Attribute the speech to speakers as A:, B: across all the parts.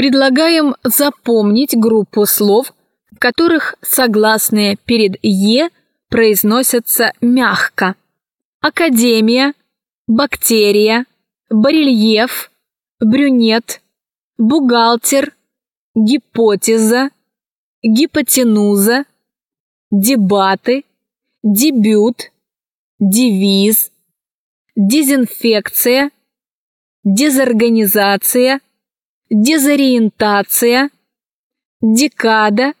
A: Предлагаем запомнить группу слов, в которых согласные перед «е» произносятся мягко. Академия, бактерия, барельеф, брюнет, бухгалтер, гипотеза, гипотенуза, дебаты, дебют, девиз, дезинфекция, дезорганизация, дезориентация, декада,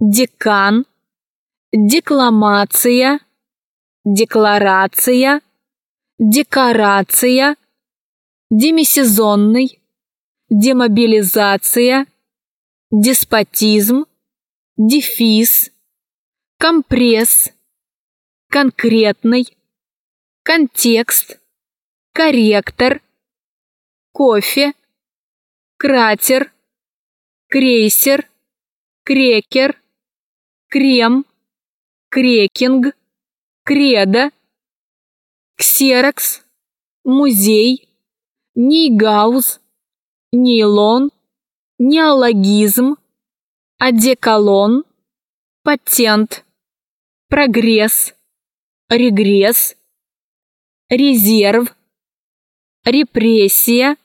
A: декан, декламация, декларация, декорация, демисезонный, демобилизация, деспотизм, дефис, компресс, конкретный, контекст, корректор, кофе, кратер, крейсер, крекер, крем, крекинг, кредо, ксерокс, музей, нейгауз, нейлон, неологизм, одеколон, патент, прогресс, регресс, резерв, репрессия,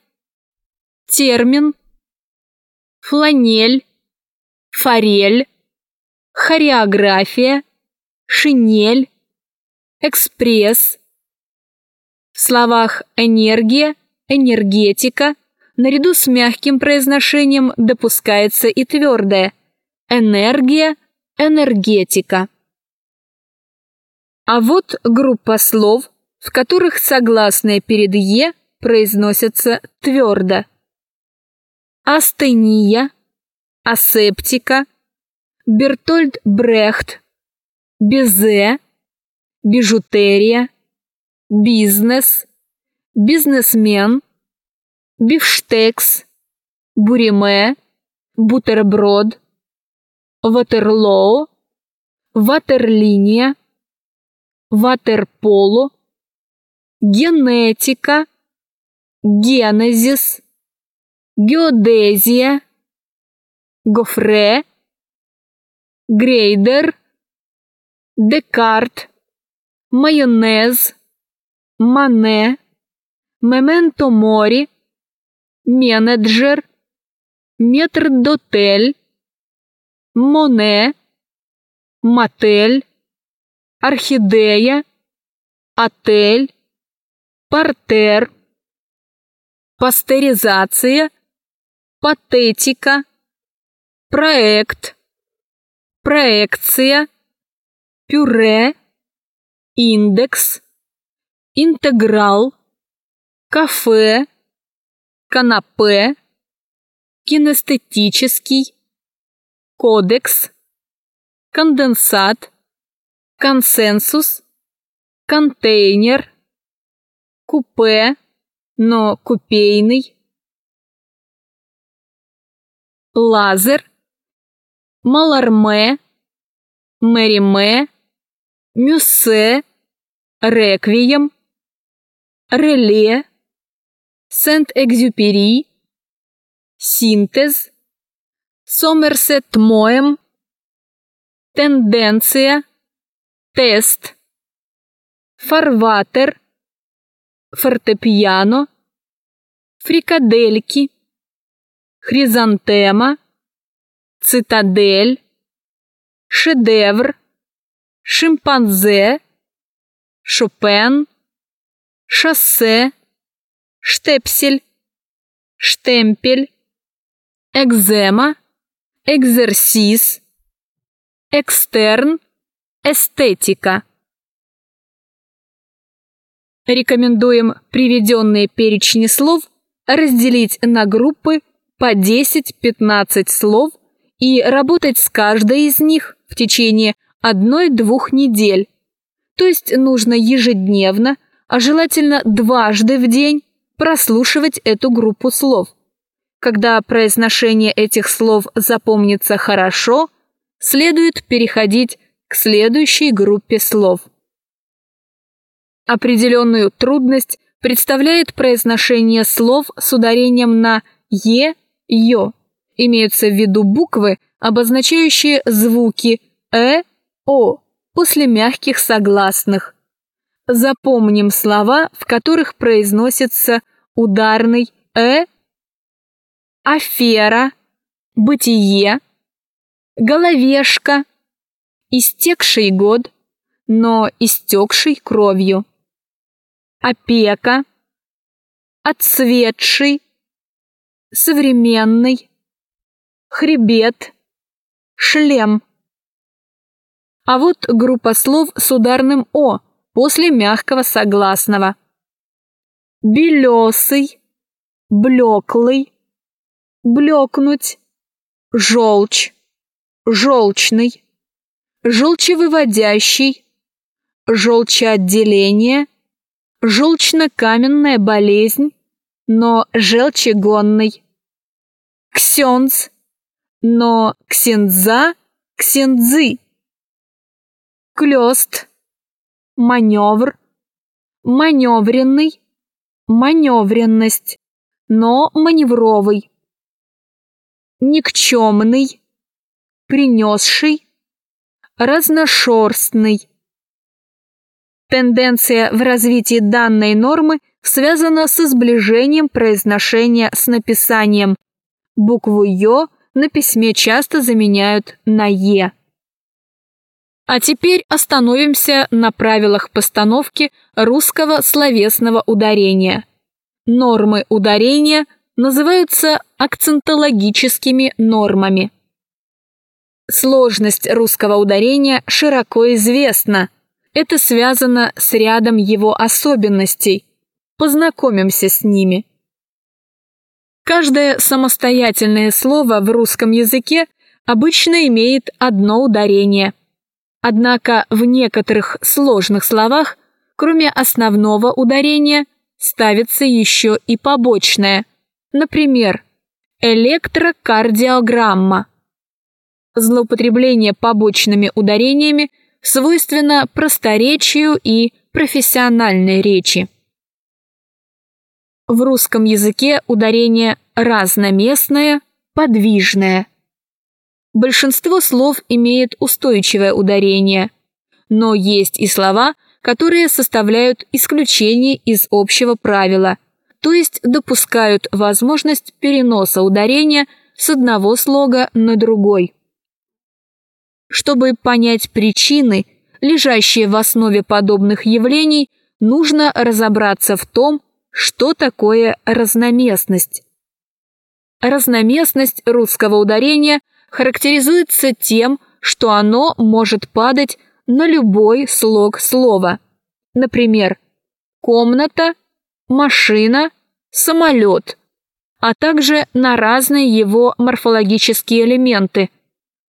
A: термин, фланель, форель, хореография, шинель, экспресс. В словах энергия, энергетика наряду с мягким произношением допускается и твердое энергия, энергетика. А вот группа слов, в которых согласные перед «е» произносятся твердо. Астения, асептика, Бертольд Брехт, Безе, бижутерия, бизнес, бизнесмен, бифштекс, буриме, бутерброд, ватерлоо, ватерлиния, ватерполо, генетика, генезис, геодезия, гофре, грейдер, Декарт, майонез, мане, мементо морі, менеджер, метрдотель, моне, матель, орхідея, отель, партер, пастеризація, патетика, проект, проекція, пюре, індекс, інтеграл, кафе, канапе, кинестетический, кодекс, конденсат, консенсус, контейнер, купе, но купейный, лазер, маларме, мериме, мюссе, реквием, реле, Сент-Экзюпери, синтез, Сомерсет Моем, тенденция, тест, фарватер, фортепиано, фрикадельки, хризантема, цитадель, шедевр, шимпанзе, Шопен, шоссе, штепсель, штемпель, экзема, экзерсис, экстерн, эстетика. Рекомендуем приведенные перечни слов разделить на группы по 10-15 слов и работать с каждой из них в течение одной-двух недель. То есть нужно ежедневно, а желательно дважды в день прослушивать эту группу слов. Когда произношение этих слов запомнится хорошо, следует переходить к следующей группе слов. Определенную трудность представляет произношение слов с ударением на «е», «ё». Имеются в виду буквы, обозначающие звуки «э», «о» после мягких согласных. Запомним слова, в которых произносится ударный «э», афера, бытие, головешка, истекший год, но истекший кровью, опека, отцветший, современный, хребет, шлем. А вот группа слов с ударным «о» после мягкого согласного. Белесый, блеклый, блекнуть, желчь, желчный, желчевыводящий, желчеотделение, желчно-каменная болезнь, но желчегонный, ксенц, но ксенза, ксензы, клёст, маневр, маневренный, маневренность, но маневровый, никчемный, принесший, разношерстный. Тенденция в развитии данной нормы связана с сближением произношения с написанием. Букву «ё» на письме часто заменяют на «е». А теперь остановимся на правилах постановки русского словесного ударения. Нормы ударения называются акцентологическими нормами. Сложность русского ударения широко известна. Это связано с рядом его особенностей. Познакомимся с ними. Каждое самостоятельное слово в русском языке обычно имеет одно ударение – Однако в некоторых сложных словах, кроме основного ударения, ставится еще и побочное. Например, электрокардиограмма. Злоупотребление побочными ударениями свойственно просторечию и профессиональной речи. В русском языке ударение разноместное, подвижное – Большинство слов имеет устойчивое ударение, но есть и слова, которые составляют исключение из общего правила, то есть допускают возможность переноса ударения с одного слога на другой. Чтобы понять причины, лежащие в основе подобных явлений, нужно разобраться в том, что такое разноместность. Разноместность русского ударения – характеризуется тем, что оно может падать на любой слог слова. Например, комната, машина, самолет, а также на разные его морфологические элементы,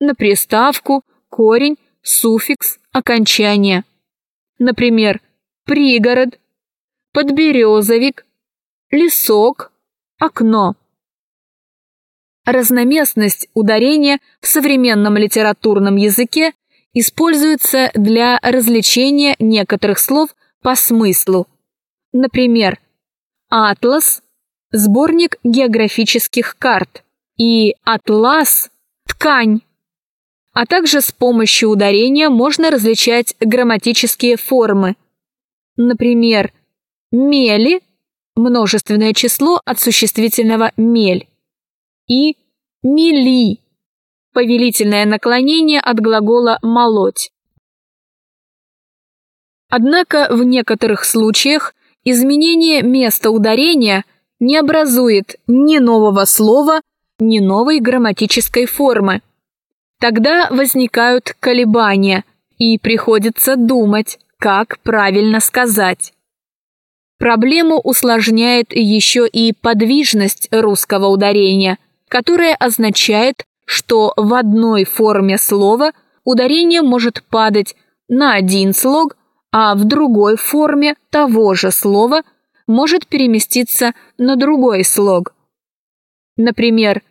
A: на приставку, корень, суффикс, окончание. Например, пригород, подберезовик, лесок, окно. Разноместность ударения в современном литературном языке используется для развлечения некоторых слов по смыслу. Например, «атлас» – сборник географических карт, и «атлас» – ткань. А также с помощью ударения можно различать грамматические формы. Например, «мели» – множественное число от существительного «мель» и «мели» – повелительное наклонение от глагола «молоть». Однако в некоторых случаях изменение места ударения не образует ни нового слова, ни новой грамматической формы. Тогда возникают колебания, и приходится думать, как правильно сказать. Проблему усложняет еще и подвижность русского ударения, которое означает, что в одной форме слова ударение может падать на один слог, а в другой форме того же слова может переместиться на другой слог. Например,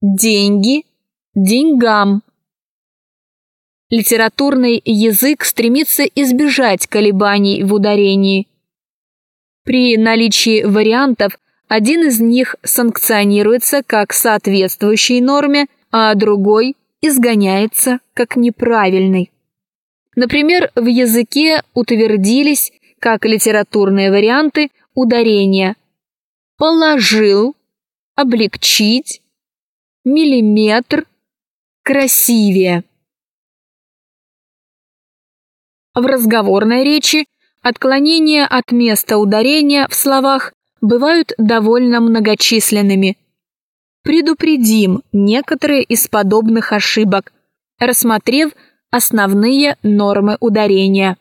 A: деньги, деньгам. Литературный язык стремится избежать колебаний в ударении. При наличии вариантов один из них санкционируется как соответствующий норме, а другой изгоняется как неправильный. Например, в языке утвердились как литературные варианты ударения «положил», «облегчить», «миллиметр», «красивее». В разговорной речи отклонения от места ударения в словах бывают довольно многочисленными. Предупредим некоторые из подобных ошибок, рассмотрев основные нормы ударения.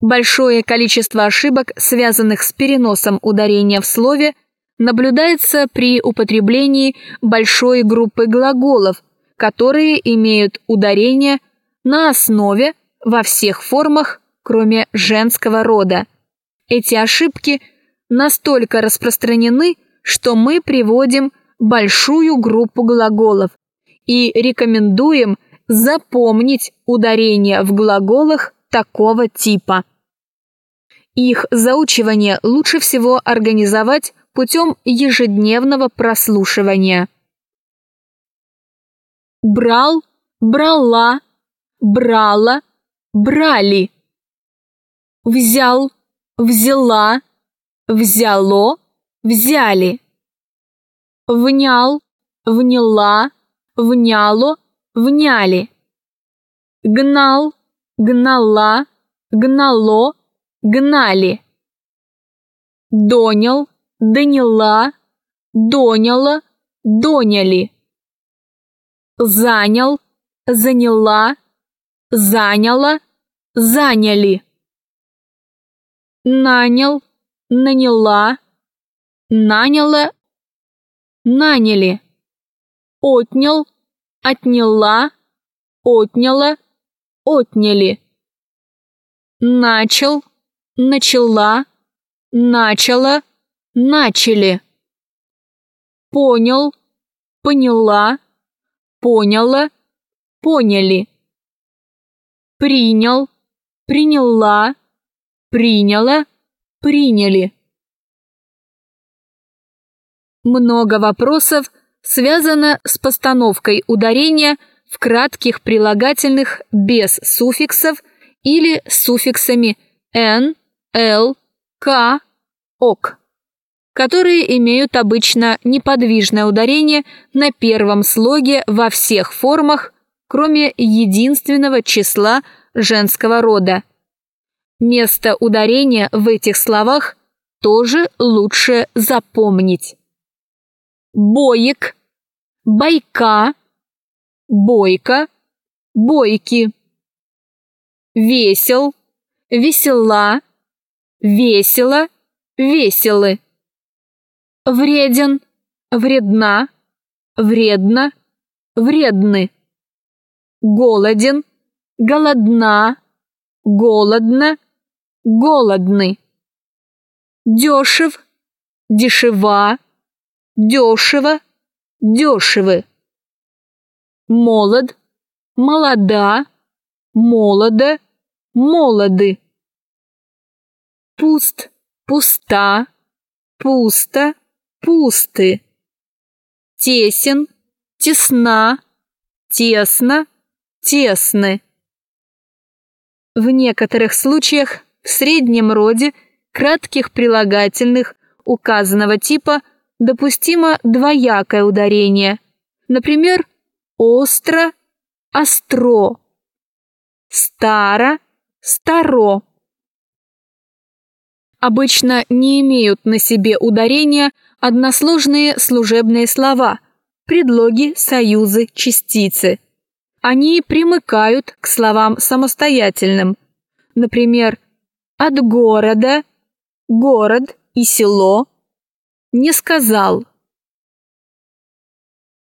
A: Большое количество ошибок, связанных с переносом ударения в слове, наблюдается при употреблении большой группы глаголов, которые имеют ударение на основе во всех формах, кроме женского рода. Эти ошибки настолько распространены, что мы приводим большую группу глаголов и рекомендуем запомнить ударение в глаголах такого типа. Их заучивание лучше всего организовать путем ежедневного прослушивания. Брал, брала, брала, брали. Взял, взяла, взяло, взяли. Внял, вняла, вняло, вняли. Гнал, гнала, гнало, гнали. Донял, доняла, доняла, доняли. Занял, заняла, заняла, заняли. Нанял, наняла, наняла, наняли. Отнял, отняла, отняла, отняли. Начал, начала, начала, начали. Понял, поняла, поняла, поняли. Принял, приняла, приняла, приняли. Много вопросов связано с постановкой ударения в кратких прилагательных без суффиксов или суффиксами «н», «л», «к», «ок», которые имеют обычно неподвижное ударение на первом слоге во всех формах, кроме единственного числа женского рода. Место ударения в этих словах тоже лучше запомнить. Боек, бойка, бойка, бойки. Весел, весела, весело, веселы. Вреден, вредна, вредно, вредны. Голоден, голодна, голодно, голодны. Дешев, дешева, дешево, дешевы. Молод, молода, молодо, молоды. Пуст, пуста, пусто, пусты. Тесен, тесна, тесно, тесны. В некоторых случаях в среднем роде кратких прилагательных указанного типа допустимо двоякое ударение. Например, остро, остро, старо, старо. Обычно не имеют на себе ударения односложные служебные слова, предлоги, союзы, частицы. Они примыкают к словам самостоятельным. Например, от города, город и село, не сказал.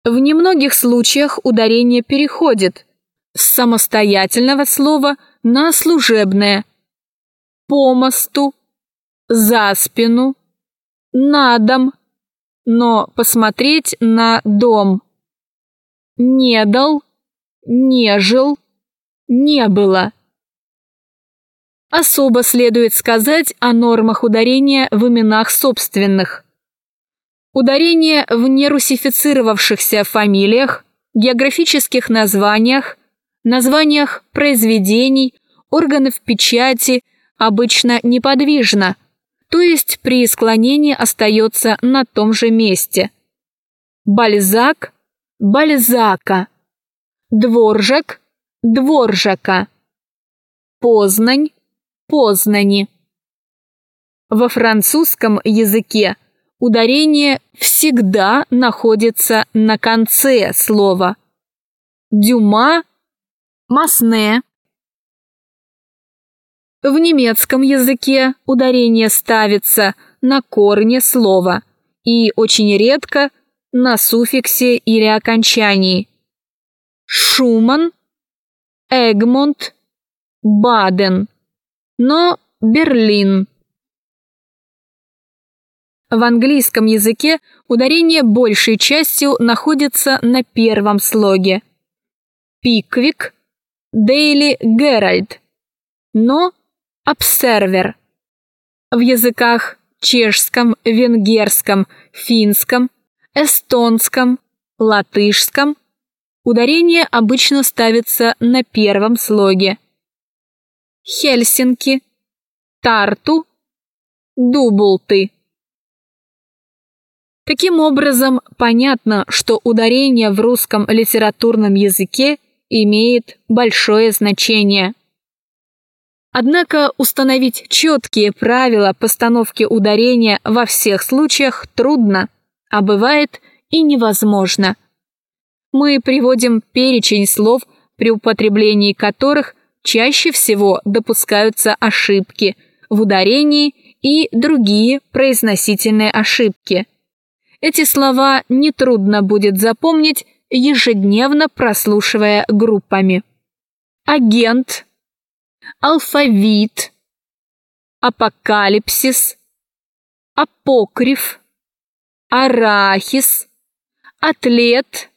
A: В немногих случаях ударение переходит с самостоятельного слова на служебное. По мосту, за спину, на дом, но посмотреть на дом. Не дал, не жил, не было. Особо следует сказать о нормах ударения в именах собственных. Ударение в нерусифицировавшихся фамилиях, географических названиях, названиях произведений, органов печати обычно неподвижно, то есть при склонении остается на том же месте. Бальзак – Бальзака, Дворжак – Дворжака, Познань – Познани. Во французском языке ударение всегда находится на конце слова. Дюма – Масне. В немецком языке ударение ставится на корне слова и очень редко на суффиксе или окончании. Шуман, Эгмонт, Баден, но Берлин. В английском языке ударение большей частью находится на первом слоге. Пиквик, Дейли Геральд, но Обсервер. В языках чешском, венгерском, финском, эстонском, латышском ударение обычно ставится на первом слоге. Хельсинки, Тарту, Дублты. Таким образом, понятно, что ударение в русском литературном языке имеет большое значение. Однако установить четкие правила постановки ударения во всех случаях трудно, а бывает и невозможно. Мы приводим перечень слов, при употреблении которых чаще всего допускаются ошибки в ударении и другие произносительные ошибки. Эти слова нетрудно будет запомнить, ежедневно прослушивая группами. Агент, алфавит, апокалипсис, апокриф, арахис, атлет,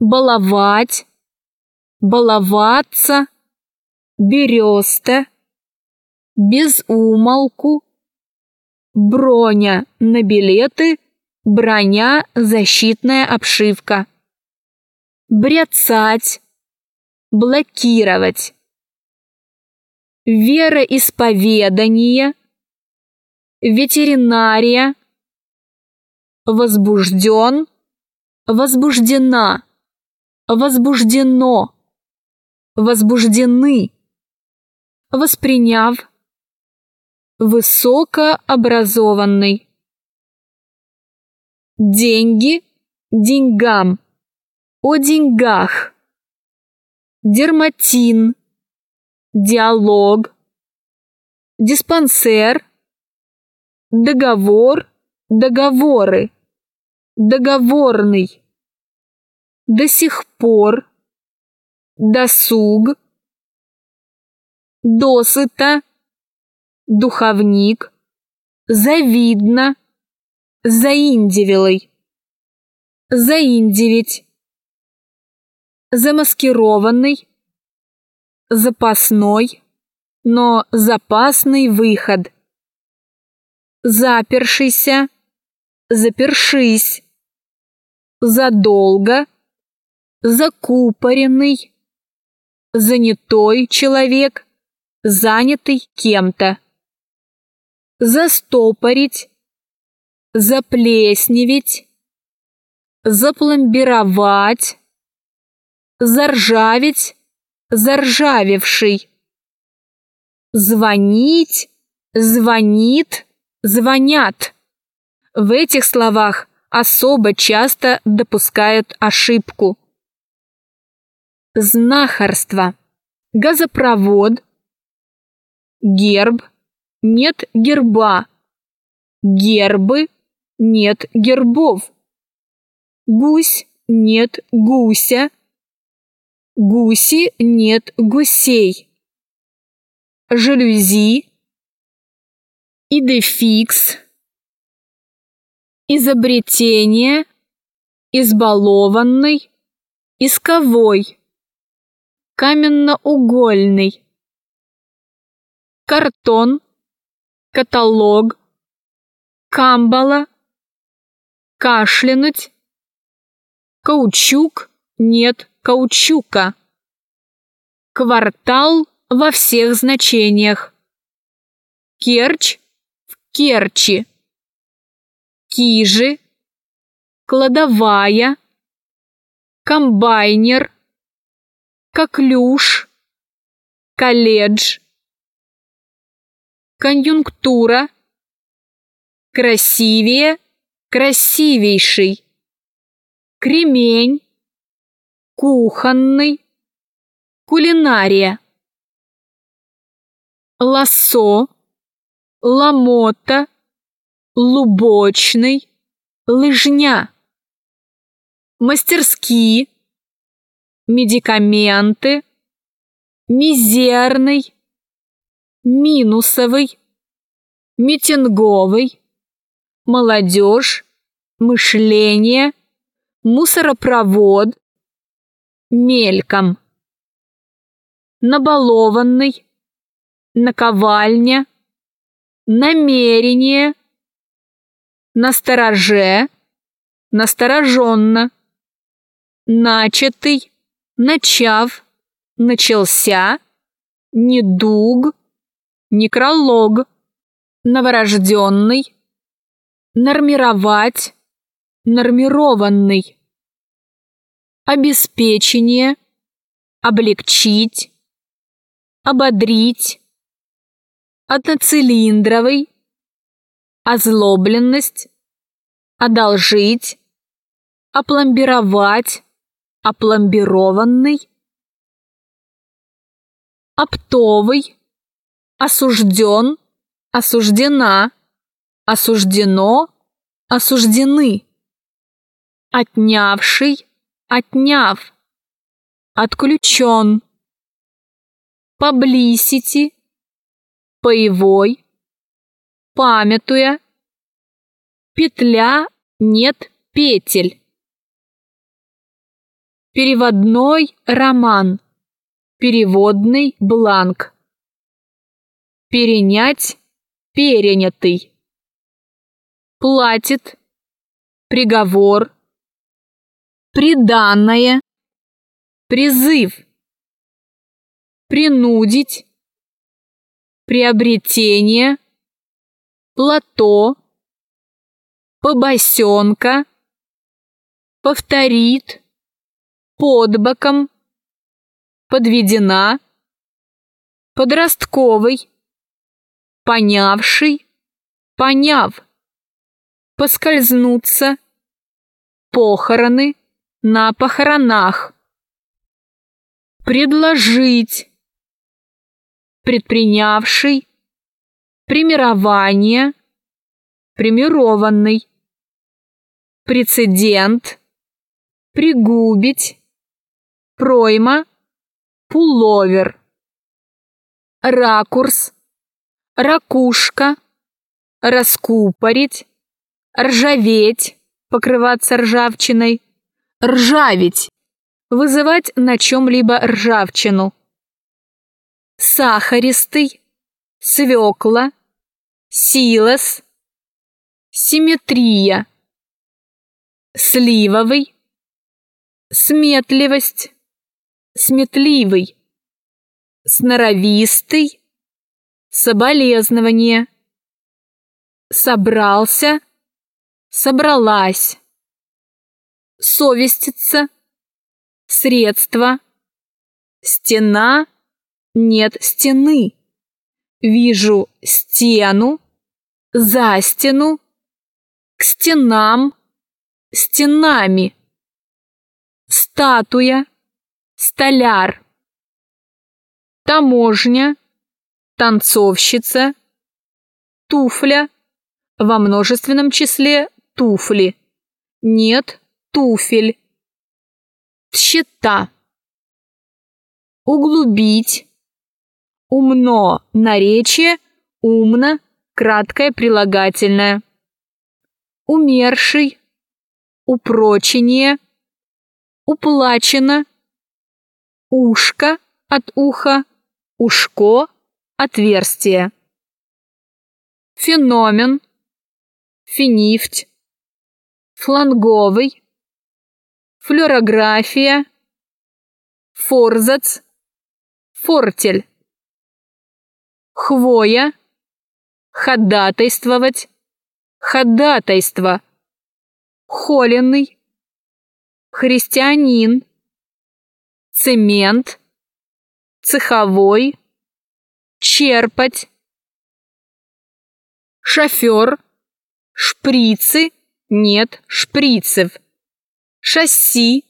A: баловать, баловаться, береста, безумолку, броня на билеты – броня, защитная обшивка. Бряцать, блокировать. Вероисповедание, ветеринария, возбужден, возбуждена, возбуждено, возбуждены, восприняв, высокообразованный. Деньги деньгам. О деньгах. Дерматин. Диалог. Диспансер. Договор. Договоры. Договорный. До сих пор. Досуг. Досыта. Духовник. Завидно заиндивилой, заиндивить, замаскированный, запасной, но запасный выход, запершийся, запершись, задолго, закупоренный, занятой человек, занятый кем-то, застопорить, заплесневеть, запломбировать, заржаветь, заржавевший, звонить, звонит, звонят. В этих словах особо часто допускают ошибку. Знахарство, газопровод, герб, нет герба, гербы, нет гербов. Гусь нет гуся. Гуси нет гусей. Жалюзи. Идефикс. Изобретение. Избалованный. Исковой. Каменноугольный. Картон, каталог, камбала, кашлянуть, каучук, нет каучука, квартал во всех значениях, Керчь в Керчи, Кижи, кладовая, комбайнер, коклюш, колледж, конъюнктура, красивее, красивейший, кремень, кухонный, кулинария, лассо, ломота, лубочный, лыжня, мастерские, медикаменты, мизерный, минусовый, митинговый, молодежь, мышление, мусоропровод, мельком, набалованный, наковальня, намерение, настороже, настороженно, начатый, начав, начался, недуг, некролог, новорожденный, нормировать, нормированный, обеспечение, облегчить, ободрить, одноцилиндровый, озлобленность, одолжить, опломбировать, опломбированный, оптовый, осужден, осуждена, осуждено, осуждены, отнявший, отняв, отключен, поблисити, паевой, памятуя, петля нет петель. Переводной роман. Переводный бланк. Перенять. Перенятый. Платит. Приговор. Приданное. Призыв. Принудить. Приобретение. Плато. Побосенка. Повторит под боком, подведена, подростковый, понявший, поняв, поскользнуться, похороны на похоронах, предложить, предпринявший, примирование, примированный, прецедент, пригубить, пройма, пуловер, ракурс, ракушка, раскупорить, ржаветь, покрываться ржавчиной, ржавить, вызывать на чем-либо ржавчину, сахаристый, свекла, силос, симметрия, сливовый, сметливость, сметливый, сноровистый, соболезнование, собрался, собралась, совеститься, средство, стена, нет стены, вижу стену, за стену, к стенам, стенами, статуя, столяр, таможня, танцовщица, туфля, во множественном числе туфли, нет туфель, тщета, углубить, умно наречие, умно краткое прилагательное, умерший, упрочение, уплачено, ушко от уха, ушко отверстие. Феномен, финифть, фланговый, флюорография, форзац, фортель, хвоя, ходатайствовать, ходатайство, холеный, христианин, цемент, цеховой, черпать, шофер, шприцы, нет шприцев, шасси,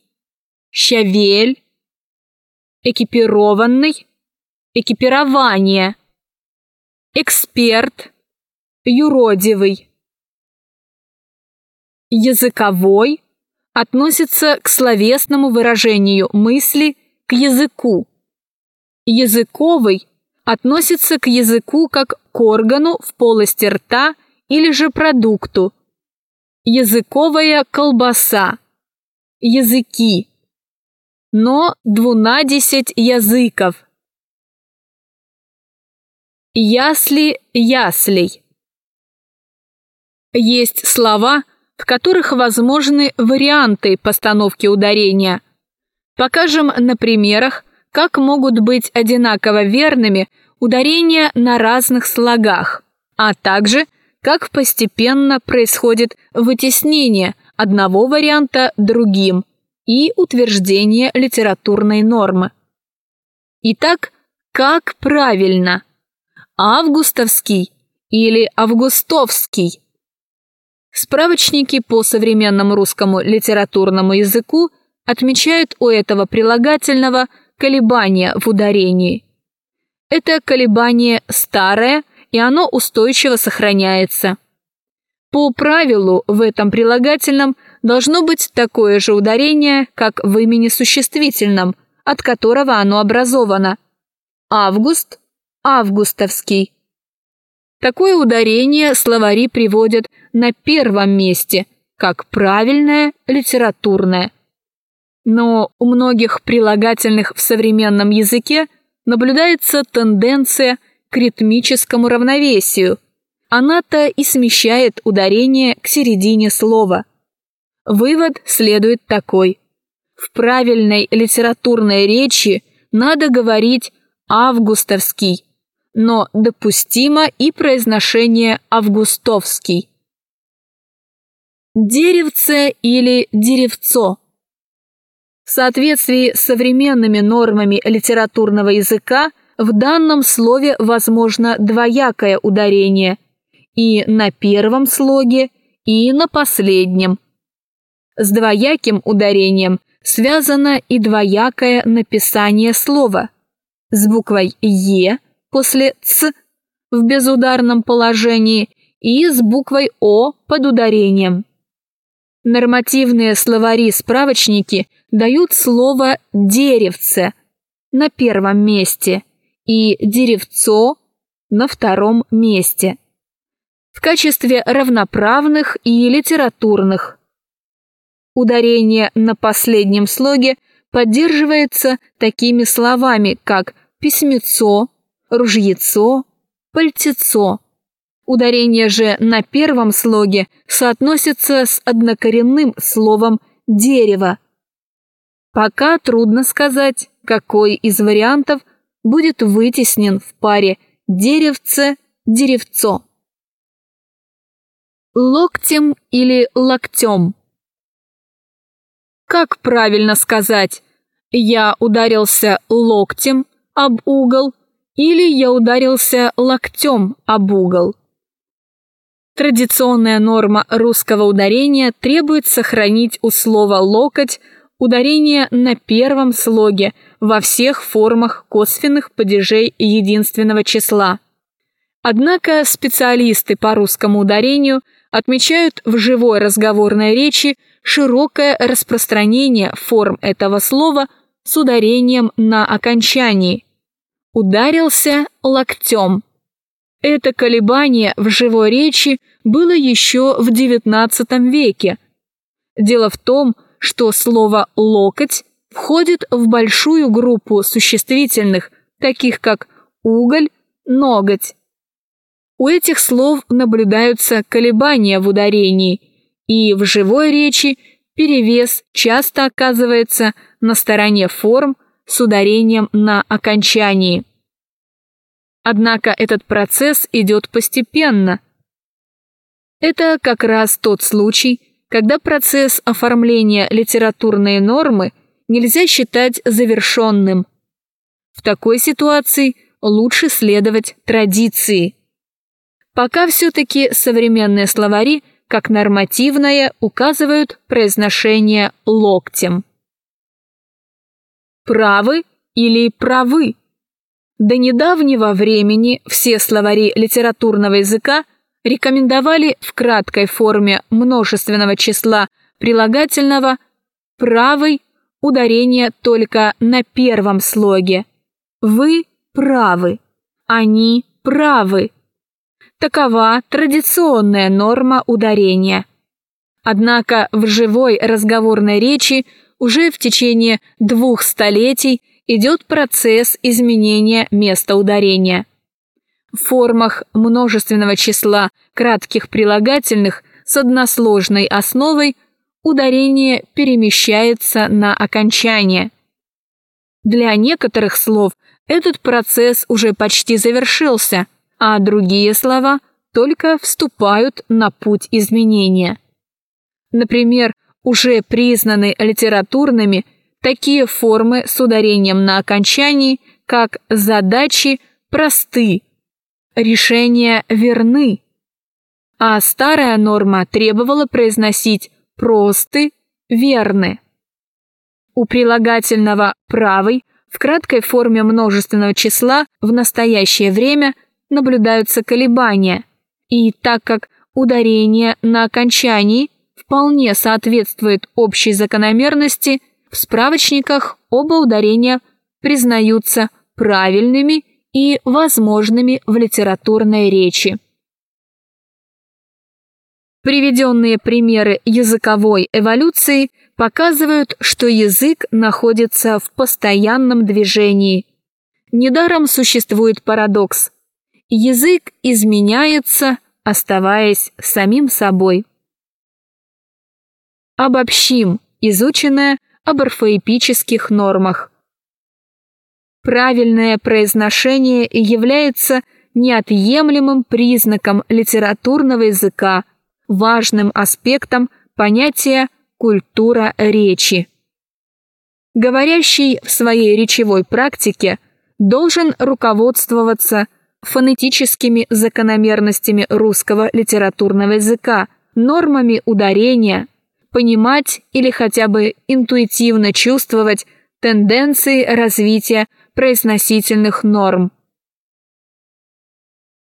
A: щавель, экипированный, экипирование, эксперт, юродивый. Языковой относится к словесному выражению мысли к языку. Языковый относится к языку как к органу в полости рта или же продукту. Языковая колбаса. Языки. Но двунадесять языков. Ясли яслей. Есть слова, в которых возможны варианты постановки ударения. Покажем на примерах, как могут быть одинаково верными ударения на разных слогах, а также как постепенно происходит вытеснение одного варианта другим и утверждение литературной нормы. Итак, как правильно? Августовский или августовский? Справочники по современному русскому литературному языку отмечают у этого прилагательного колебания в ударении. Это колебание старое, и оно устойчиво сохраняется. По правилу в этом прилагательном должно быть такое же ударение, как в имени существительном, от которого оно образовано. Август – августовский. Такое ударение словари приводят на первом месте, как правильное литературное. Но у многих прилагательных в современном языке наблюдается тенденция к ритмическому равновесию. Она-то и смещает ударение к середине слова. Вывод следует такой. В правильной литературной речи надо говорить «августовский», но допустимо и произношение «августовский». Деревце или деревцо. В соответствии с современными нормами литературного языка в данном слове возможно двоякое ударение и на первом слоге, и на последнем. С двояким ударением связано и двоякое написание слова с буквой «е» после «ц» в безударном положении и с буквой «о» под ударением. Нормативные словари-справочники дают слово «деревце» на первом месте и «деревцо» на втором месте в качестве равноправных и литературных. Ударение на последнем слоге поддерживается такими словами, как письмецо, ружьецо, пальтецо. Ударение же на первом слоге соотносится с однокоренным словом «дерево». Пока трудно сказать, какой из вариантов будет вытеснен в паре деревце-деревцо. Локтем или локтем. Как правильно сказать? Я ударился локтем об угол или я ударился локтем об угол. Традиционная норма русского ударения требует сохранить у слова «локоть» ударение на первом слоге во всех формах косвенных падежей единственного числа. Однако специалисты по русскому ударению отмечают в живой разговорной речи широкое распространение форм этого слова с ударением на окончании. Ударился локтем. Это колебание в живой речи было еще в XIX веке. Дело в том, что слово «локоть» входит в большую группу существительных, таких как уголь, ноготь. У этих слов наблюдаются колебания в ударении, и в живой речи перевес часто оказывается на стороне форм с ударением на окончании. Однако этот процесс идет постепенно. Это как раз тот случай, когда процесс оформления литературной нормы нельзя считать завершенным. В такой ситуации лучше следовать традиции. Пока все-таки современные словари, как нормативное, указывают произношение локтем. Правы или правы? До недавнего времени все словари литературного языка рекомендовали в краткой форме множественного числа прилагательного правый ударение только на первом слоге. Вы правы, они правы. Такова традиционная норма ударения. Однако в живой разговорной речи уже в течение двух столетий идет процесс изменения места ударения. В формах множественного числа кратких прилагательных с односложной основой ударение перемещается на окончание. Для некоторых слов этот процесс уже почти завершился – а другие слова только вступают на путь изменения. Например, уже признаны литературными такие формы с ударением на окончании, как задачи просты, решения верны, а старая норма требовала произносить просты, верны. У прилагательного «правый» в краткой форме множественного числа в настоящее время – наблюдаются колебания, и так как ударение на окончании вполне соответствует общей закономерности, в справочниках оба ударения признаются правильными и возможными в литературной речи. Приведенные примеры языковой эволюции показывают, что язык находится в постоянном движении. Недаром существует парадокс – Язык изменяется, оставаясь самим собой. Обобщим изученное об орфоэпических нормах. Правильное произношение является неотъемлемым признаком литературного языка, важным аспектом понятия «культура речи». Говорящий в своей речевой практике должен руководствоваться – фонетическими закономерностями русского литературного языка, нормами ударения, понимать или хотя бы интуитивно чувствовать тенденции развития произносительных норм.